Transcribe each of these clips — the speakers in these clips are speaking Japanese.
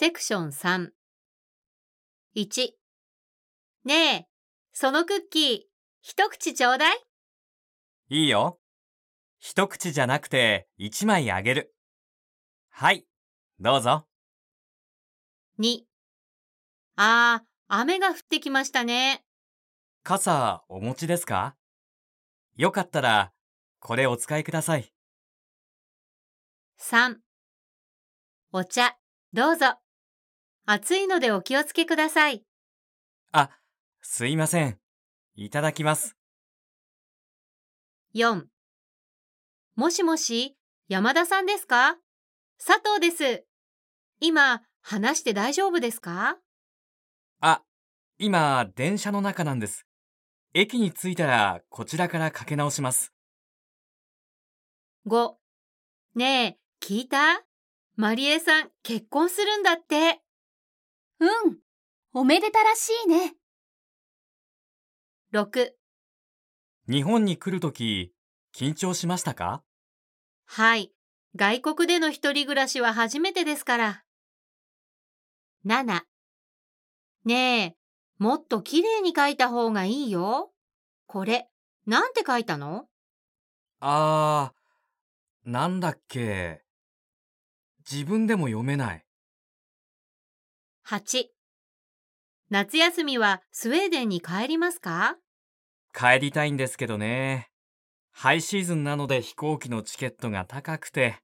セクション3。1。ねえ、そのクッキー、一口ちょうだいいいよ。一口じゃなくて一枚あげる。はい、どうぞ。2。あー、雨が降ってきましたね。傘お持ちですか？よかったら、これお使いください。3。お茶、どうぞ。暑いのでお気をつけください。あ、すいません。いただきます。4。もしもし、山田さんですか？佐藤です。今、話して大丈夫ですか？あ、今、電車の中なんです。駅に着いたら、こちらからかけ直します。5。ねえ、聞いた？マリエさん、結婚するんだって。うん。おめでたらしいね。6。日本に来るとき、緊張しましたか？はい。外国での一人暮らしは初めてですから。7。ねえ、もっと綺麗に書いた方がいいよ。これ、なんて書いたの？あー、なんだっけ。自分でも読めない。?8。夏休みはスウェーデンに帰りますか？帰りたいんですけどね。ハイシーズンなので飛行機のチケットが高くて。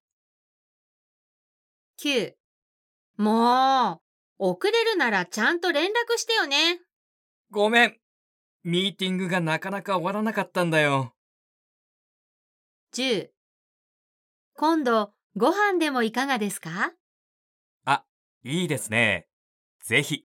?9。もう、遅れるならちゃんと連絡してよね。ごめん。ミーティングがなかなか終わらなかったんだよ。10。今度、ご飯でもいかがですか？あ、いいですね。ぜひ。